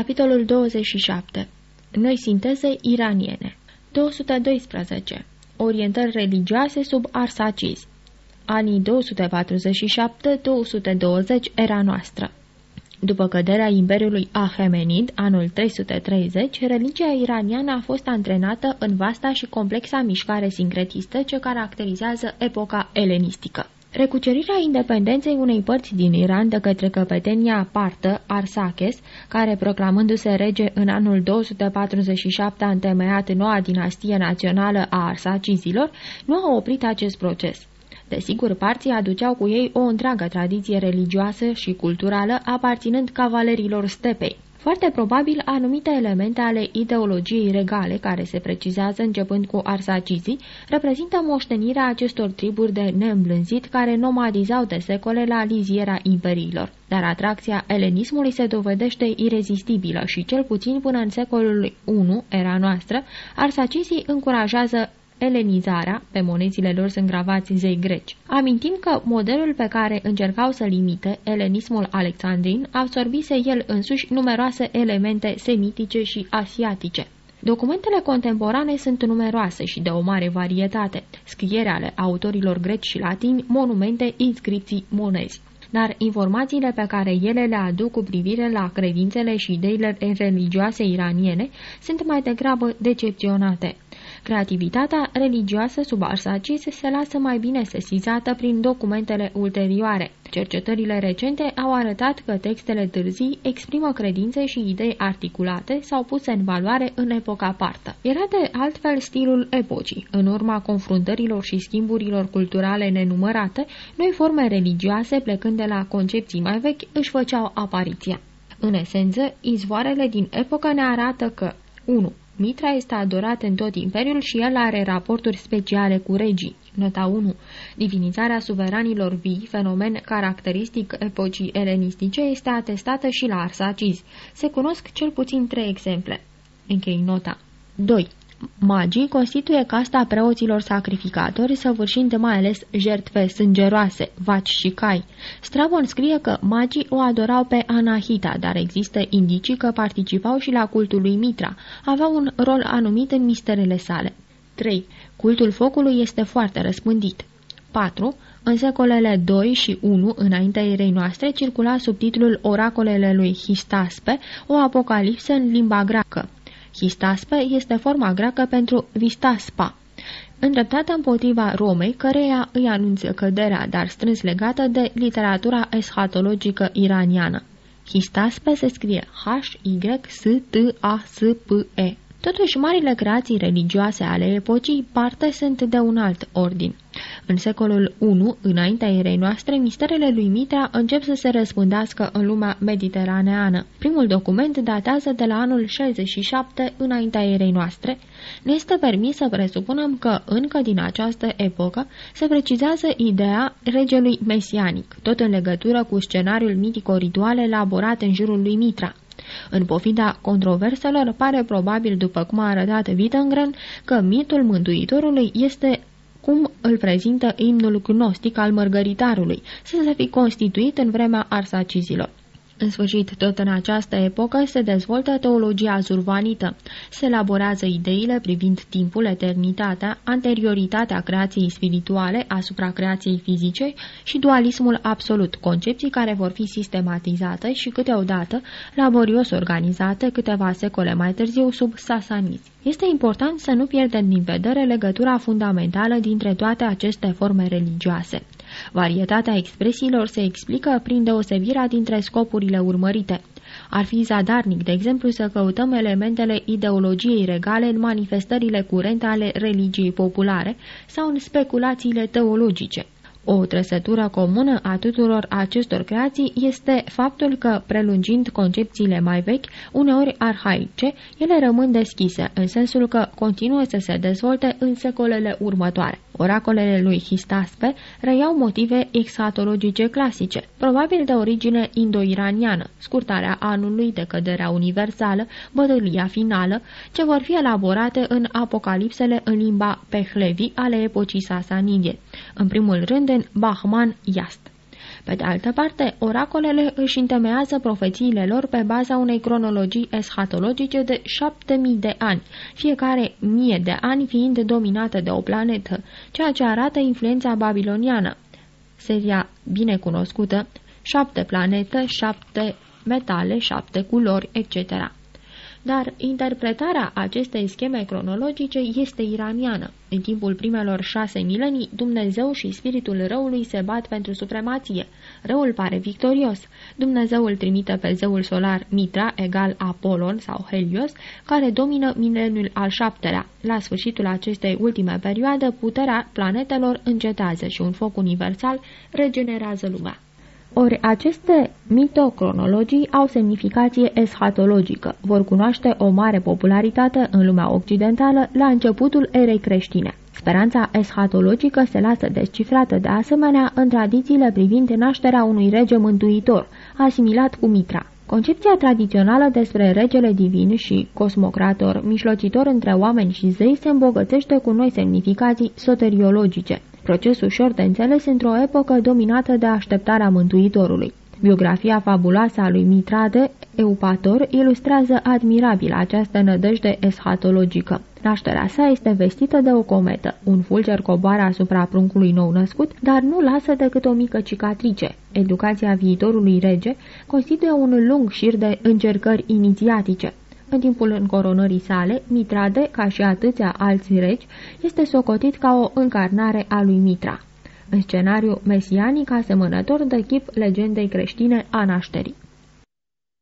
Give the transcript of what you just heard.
Capitolul 27 Noi sinteze iraniene. 212 Orientări religioase sub Arsaciz Anii 247-220 era noastră. După căderea Imperiului Ahemenid, anul 330, religia iraniană a fost antrenată în vasta și complexa mișcare sincretistă ce caracterizează epoca elenistică. Recucerirea independenței unei părți din Iran de către căpetenia partă, Arsakes, care proclamându-se rege în anul 247 a întemeiat noua dinastie națională a Arsacizilor, nu a oprit acest proces. Desigur, parții aduceau cu ei o întreagă tradiție religioasă și culturală aparținând cavalerilor stepei. Foarte probabil, anumite elemente ale ideologiei regale, care se precizează începând cu arsacizii, reprezintă moștenirea acestor triburi de neîmblânzit care nomadizau de secole la liziera imperiilor. Dar atracția elenismului se dovedește irezistibilă și cel puțin până în secolul I, era noastră, arsacizii încurajează elenizarea, pe monezile lor sunt gravați zei greci. Amintim că modelul pe care încercau să limite, elenismul alexandrin, absorbise el însuși numeroase elemente semitice și asiatice. Documentele contemporane sunt numeroase și de o mare varietate, scriere ale autorilor greci și latini, monumente, inscripții, monezi dar informațiile pe care ele le aduc cu privire la credințele și ideile religioase iraniene sunt mai degrabă decepționate. Creativitatea religioasă sub Arsacis se lasă mai bine sesizată prin documentele ulterioare. Cercetările recente au arătat că textele târzii exprimă credințe și idei articulate sau puse în valoare în epoca partă. Era de altfel stilul epocii. În urma confruntărilor și schimburilor culturale nenumărate, noi forme religioase, plecând de la concepții mai vechi, își făceau apariția. În esență, izvoarele din epocă ne arată că 1. Mitra este adorat în tot imperiul și el are raporturi speciale cu regii. Nota 1. Divinizarea suveranilor vii, fenomen caracteristic epocii elenistice, este atestată și la Arsaciz. Se cunosc cel puțin trei exemple. Închei nota. 2. Magii constituie casta preoților sacrificatori, săvârșind mai ales jertfe sângeroase, vaci și cai. Strabon scrie că magii o adorau pe Anahita, dar există indicii că participau și la cultul lui Mitra. Aveau un rol anumit în misterele sale. 3. Cultul focului este foarte răspândit. 4. În secolele 2 și 1, înaintea erei noastre, circula sub titlul Oracolele lui Histaspe, o apocalipsă în limba greacă. Histaspe este forma greacă pentru Vistaspa, îndreptată împotriva Romei, căreia îi anunță căderea, dar strâns legată de literatura eschatologică iraniană. Histaspe se scrie H-Y-S-T-A-S-P-E. Totuși, marile creații religioase ale epocii parte sunt de un alt ordin. În secolul I, înaintea erei noastre, misterele lui Mitra încep să se răspândească în lumea mediteraneană. Primul document datează de la anul 67 înaintea erei noastre. Ne este permis să presupunem că încă din această epocă se precizează ideea regelui mesianic, tot în legătură cu scenariul mitico-ritual elaborat în jurul lui Mitra. În pofida controverselor, pare probabil, după cum a arătat Wittengren, că mitul Mântuitorului este cum îl prezintă imnul gnostic al mărgăritarului, să se fi constituit în vremea arsacizilor. În sfârșit, tot în această epocă se dezvoltă teologia zurvanită. Se elaborează ideile privind timpul, eternitatea, anterioritatea creației spirituale asupra creației fizice și dualismul absolut, concepții care vor fi sistematizate și câteodată laborios organizate câteva secole mai târziu sub sasanism. Este important să nu pierdem din vedere legătura fundamentală dintre toate aceste forme religioase. Varietatea expresiilor se explică prin deosebirea dintre scopurile urmărite. Ar fi zadarnic, de exemplu, să căutăm elementele ideologiei regale în manifestările curente ale religiei populare sau în speculațiile teologice. O trăsătură comună a tuturor acestor creații este faptul că, prelungind concepțiile mai vechi, uneori arhaice, ele rămân deschise, în sensul că continuă să se dezvolte în secolele următoare. Oracolele lui Histaspe reiau motive exatologice clasice, probabil de origine indo-iraniană, scurtarea anului, decăderea universală, bătălia finală, ce vor fi elaborate în apocalipsele în limba pehlevi ale epocii sasanidie, în primul rând în Bahman Yast. Pe de altă parte, oracolele își întemeiază profețiile lor pe baza unei cronologii eschatologice de șapte mii de ani, fiecare mie de ani fiind dominată de o planetă, ceea ce arată influența babiloniană. Seria binecunoscută, șapte planete, șapte metale, șapte culori, etc dar interpretarea acestei scheme cronologice este iraniană. În timpul primelor șase milenii, Dumnezeu și spiritul răului se bat pentru supremație. Răul pare victorios. Dumnezeu îl trimite pe zeul solar Mitra, egal Apolon sau Helios, care domină mileniul al șaptelea. La sfârșitul acestei ultime perioade, puterea planetelor încetează și un foc universal regenerează lumea. Ori aceste mitocronologii au semnificație eschatologică, vor cunoaște o mare popularitate în lumea occidentală la începutul erei creștine. Speranța eschatologică se lasă descifrată de asemenea în tradițiile privind nașterea unui rege mântuitor, asimilat cu Mitra. Concepția tradițională despre regele divin și cosmocrator, mișlocitor între oameni și zei, se îmbogățește cu noi semnificații soteriologice proces ușor de înțeles într-o epocă dominată de așteptarea Mântuitorului. Biografia fabuloasă a lui Mitrade, Eupator, ilustrează admirabil această nădejde eschatologică. Nașterea sa este vestită de o cometă. Un fulger coboară asupra pruncului nou născut, dar nu lasă decât o mică cicatrice. Educația viitorului rege constituie un lung șir de încercări inițiatice. În timpul încoronării sale, Mitrade, ca și atâția alți regi, este socotit ca o încarnare a lui Mitra. În scenariu mesianic asemănător de chip legendei creștine a nașterii.